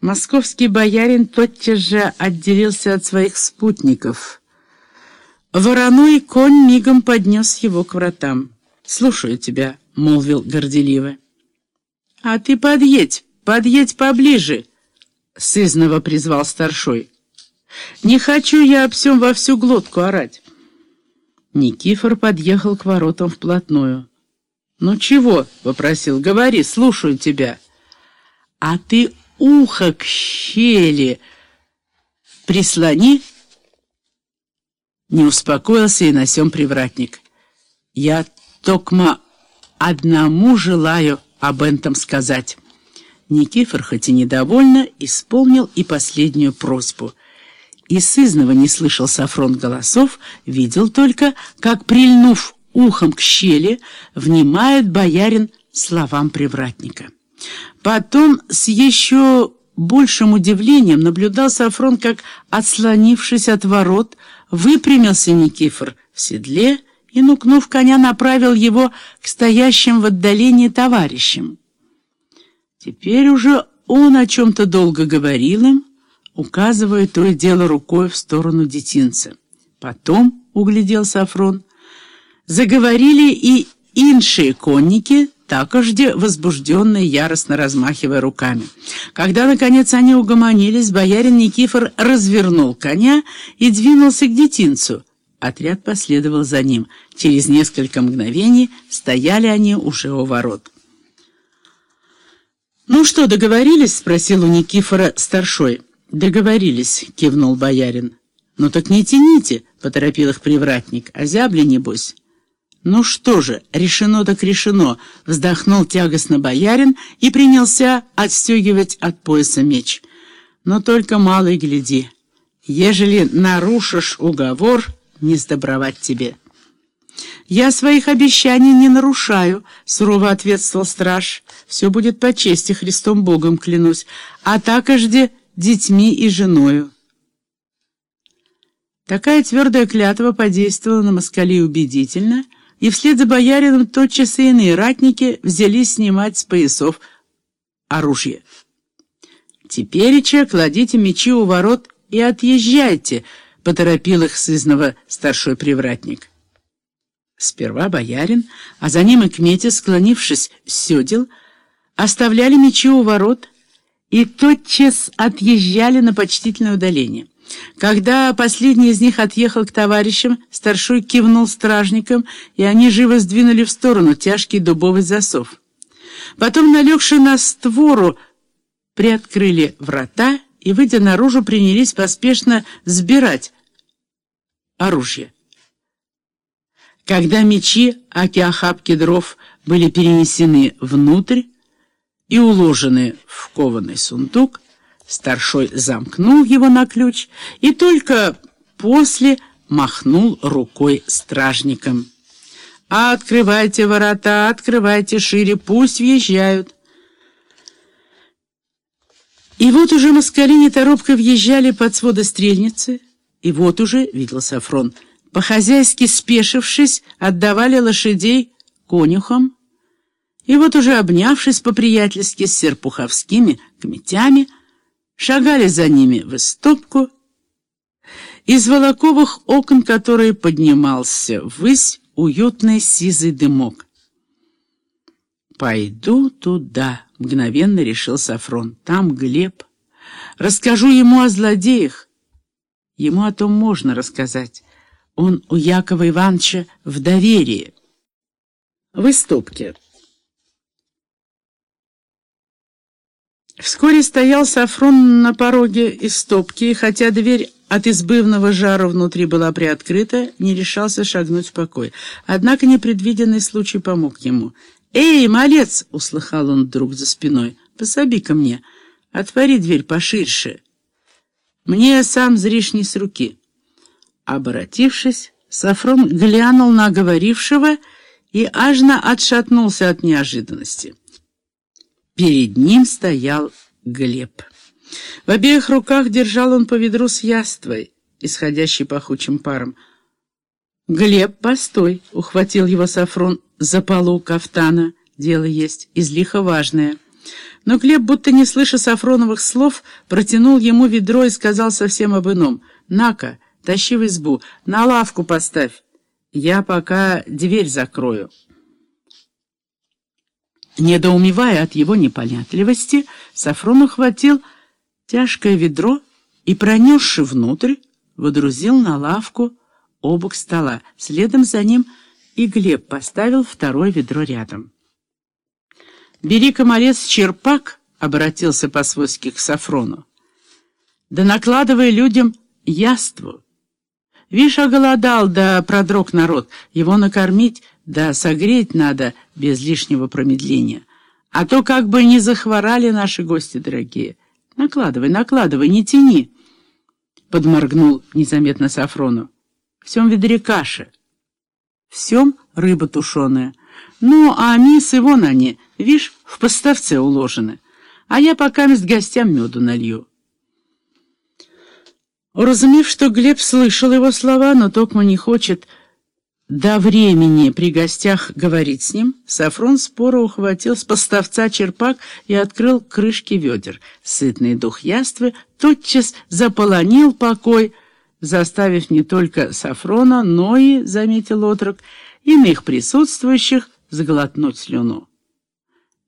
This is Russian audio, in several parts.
Московский боярин тотчас же отделился от своих спутников. Вороной конь мигом поднес его к вратам. «Слушаю тебя», — молвил горделиво. «А ты подъедь, подъедь поближе», — сызново призвал старшой. «Не хочу я об всем во всю глотку орать». Никифор подъехал к воротам вплотную. «Ну чего?» — попросил. «Говори, слушаю тебя». «А ты ухо к щели прислони. Не успокоился и на сём привратник. Я токма одному желаю об этом сказать. Никифор, хоть и недовольно, исполнил и последнюю просьбу. И сызнова не слышал Сафрон голосов, видел только, как, прильнув ухом к щели, внимает боярин словам привратника. Потом с еще большим удивлением наблюдал Сафрон, как, отслонившись от ворот, выпрямился Никифор в седле и, нукнув коня, направил его к стоящим в отдалении товарищам. Теперь уже он о чем-то долго говорил им, указывая то и дело рукой в сторону детинца. Потом, углядел Сафрон, заговорили и иншие конники, такожде возбужденные, яростно размахивая руками. Когда, наконец, они угомонились, боярин Никифор развернул коня и двинулся к детинцу. Отряд последовал за ним. Через несколько мгновений стояли они уже у ворот. «Ну что, договорились?» — спросил у Никифора старшой. «Договорились», — кивнул боярин. «Ну так не тяните», — поторопил их привратник. «А зябли, небось». «Ну что же, решено так решено», — вздохнул тягостно боярин и принялся отстегивать от пояса меч. «Но только малый гляди. Ежели нарушишь уговор, не сдобровать тебе». «Я своих обещаний не нарушаю», — сурово ответствовал страж. «Все будет по чести, Христом Богом клянусь, а такожде детьми и женою». Такая твердая клятва подействовала на москалей убедительно — и вслед за боярином тотчас и иные ратники взялись снимать с поясов оружие. «Тепереча кладите мечи у ворот и отъезжайте», — поторопил их сызнова старшой привратник. Сперва боярин, а за ним и кметя, склонившись с седел, оставляли мечи у ворот и тотчас отъезжали на почтительное удаление. Когда последний из них отъехал к товарищам, старшой кивнул стражникам, и они живо сдвинули в сторону тяжкий дубовый засов. Потом, налегши на створу, приоткрыли врата и, выйдя наружу, принялись поспешно сбирать оружие. Когда мечи, аки охапки дров, были перенесены внутрь и уложены в кованый сундук, Старшой замкнул его на ключ и только после махнул рукой стражникам. «Открывайте ворота, открывайте шире, пусть въезжают». И вот уже москали неторопко въезжали под своды стрельницы, и вот уже, видел Сафрон, по-хозяйски спешившись, отдавали лошадей конюхам, и вот уже обнявшись по-приятельски с серпуховскими кметями, шагали за ними в истопку, из волоковых окон которой поднимался ввысь уютный сизый дымок. «Пойду туда», — мгновенно решил Сафрон. «Там Глеб. Расскажу ему о злодеях. Ему о том можно рассказать. Он у Якова Ивановича в доверии». В истопке. Вскоре стоял Сафрон на пороге из топки, и хотя дверь от избывного жара внутри была приоткрыта, не решался шагнуть в покой. Однако непредвиденный случай помог ему. «Эй, малец!» — услыхал он вдруг за спиной. «Пособи ко мне. Отвори дверь поширше. Мне сам зришь не с руки». Оборотившись, Сафрон глянул на говорившего и ажно отшатнулся от неожиданности. Перед ним стоял Глеб. В обеих руках держал он по ведру с яствой, исходящей пахучим паром. «Глеб, постой!» — ухватил его Сафрон за полу кафтана. «Дело есть, излихо важное». Но Глеб, будто не слыша Сафроновых слов, протянул ему ведро и сказал совсем об ином. «На-ка, тащи в избу, на лавку поставь. Я пока дверь закрою». Недоумевая от его непонятливости, Сафрон ухватил тяжкое ведро и, пронесши внутрь, водрузил на лавку обок стола. Следом за ним и Глеб поставил второе ведро рядом. «Бери, комарец, черпак», — обратился по-свойски к Сафрону. «Да накладывай людям яству. Вишь, оголодал, да продрог народ. Его накормить, да согреть надо без лишнего промедления. А то как бы не захворали наши гости дорогие. Накладывай, накладывай, не тяни» подморгнул незаметно Сафрону. «Всем ведре каша, всем рыба тушеная. Ну, а мисы вон они, вишь, в поставце уложены. А я пока с гостям меду налью». Уразумев, что Глеб слышал его слова, но Токма не хочет до времени при гостях говорить с ним, Сафрон споро ухватил с поставца черпак и открыл крышки ведер. Сытный дух яствы тотчас заполонил покой, заставив не только Сафрона, но и, заметил отрок, иных присутствующих сглотнуть слюну.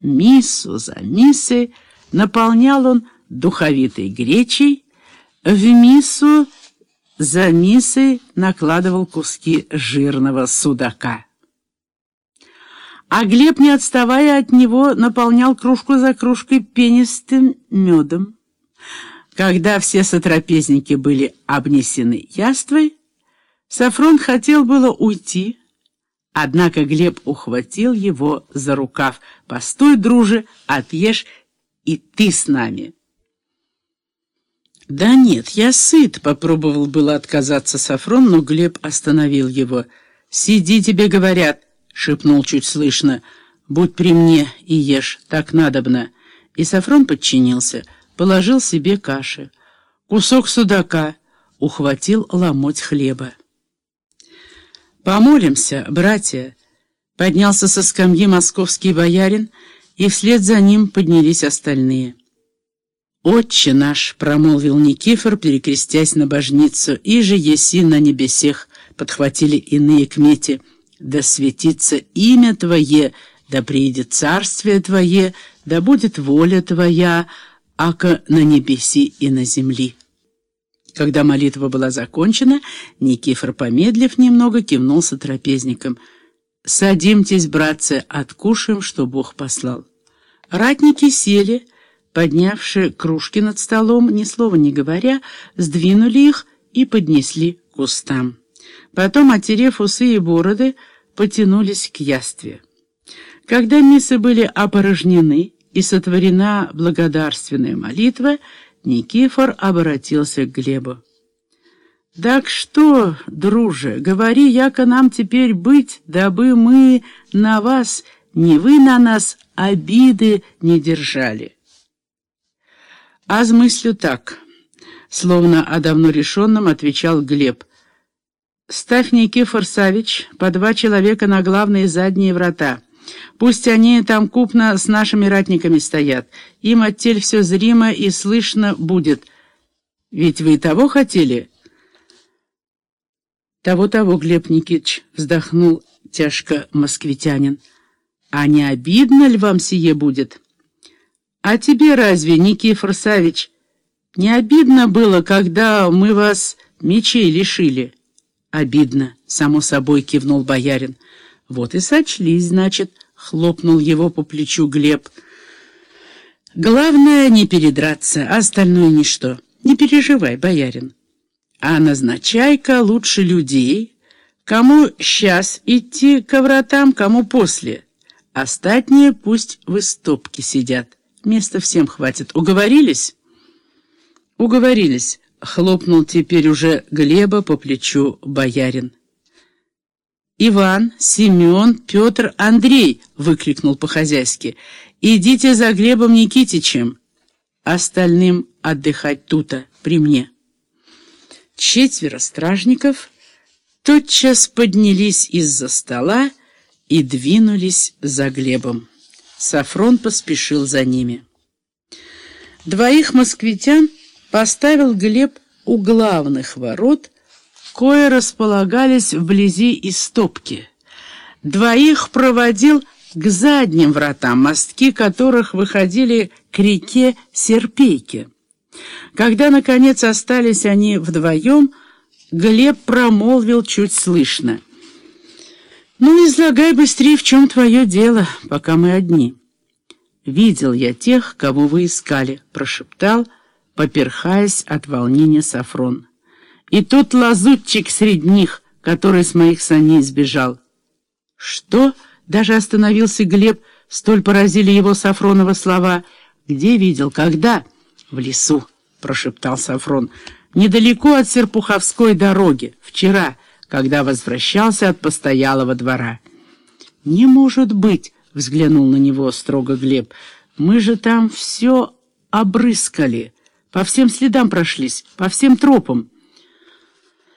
Миссу за миссой наполнял он духовитой гречей, в миссу за миссой накладывал куски жирного судака. А Глеб, не отставая от него, наполнял кружку за кружкой пенистым медом. Когда все сотрапезники были обнесены яствой, Сафрон хотел было уйти, однако Глеб ухватил его за рукав. «Постой, друже, отъешь и ты с нами». «Да нет, я сыт», — попробовал было отказаться Сафрон, но Глеб остановил его. «Сиди, тебе говорят», — шепнул чуть слышно. «Будь при мне и ешь, так надобно». И Сафрон подчинился — положил себе каши, кусок судака, ухватил ломоть хлеба. «Помолимся, братья!» Поднялся со скамьи московский боярин, и вслед за ним поднялись остальные. «Отче наш!» — промолвил Никифор, перекрестясь на божницу, «и же еси на небесех!» — подхватили иные кмети. «Да светится имя Твое, да приедет царствие Твое, да будет воля Твоя!» ака на небеси и на земли». Когда молитва была закончена, Никифор, помедлив немного, кивнулся трапезником. «Садимтесь, братцы, откушаем, что Бог послал». Ратники сели, поднявши кружки над столом, ни слова не говоря, сдвинули их и поднесли к устам. Потом, отерев усы и бороды, потянулись к ястве. Когда миссы были опорожнены, и сотворена благодарственная молитва, Никифор обратился к Глебу. «Так что, друже, говори, яко нам теперь быть, дабы мы на вас, не вы на нас, обиды не держали». А с так, словно о давно решенном, отвечал Глеб. «Ставь, Никифор Савич, по два человека на главные задние врата». Пусть они там купно с нашими ратниками стоят. Им оттель все зримо и слышно будет. Ведь вы того хотели?» «Того-того, Глеб Никитич», — вздохнул тяжко москвитянин. «А не обидно ли вам сие будет?» «А тебе разве, Никифор Савич, не обидно было, когда мы вас мечей лишили?» «Обидно», — само собой кивнул боярин. «Вот и сочлись, значит» хлопнул его по плечу Глеб. «Главное не передраться, а остальное ничто. Не переживай, боярин. А назначай-ка лучше людей, кому сейчас идти к вратам, кому после. Остатние пусть в истопке сидят. Места всем хватит. Уговорились?» «Уговорились», — хлопнул теперь уже Глеба по плечу боярин. «Иван, Семен, Петр, Андрей!» — выкрикнул по-хозяйски. «Идите за Глебом Никитичем, остальным отдыхать тута, при мне». Четверо стражников тотчас поднялись из-за стола и двинулись за Глебом. Сафрон поспешил за ними. Двоих москвитян поставил Глеб у главных ворот, кое располагались вблизи истопки. Двоих проводил к задним вратам, мостки которых выходили к реке Серпейке. Когда, наконец, остались они вдвоем, Глеб промолвил чуть слышно. «Ну, излагай быстрее, в чем твое дело, пока мы одни». «Видел я тех, кого вы искали», — прошептал, поперхаясь от волнения Сафрон. «И тут лазутчик среди них, который с моих саней сбежал». «Что?» — даже остановился Глеб, столь поразили его Сафронова слова. «Где видел? Когда?» «В лесу», — прошептал Сафрон. «Недалеко от Серпуховской дороги, вчера, когда возвращался от постоялого двора». «Не может быть!» — взглянул на него строго Глеб. «Мы же там все обрыскали, по всем следам прошлись, по всем тропам».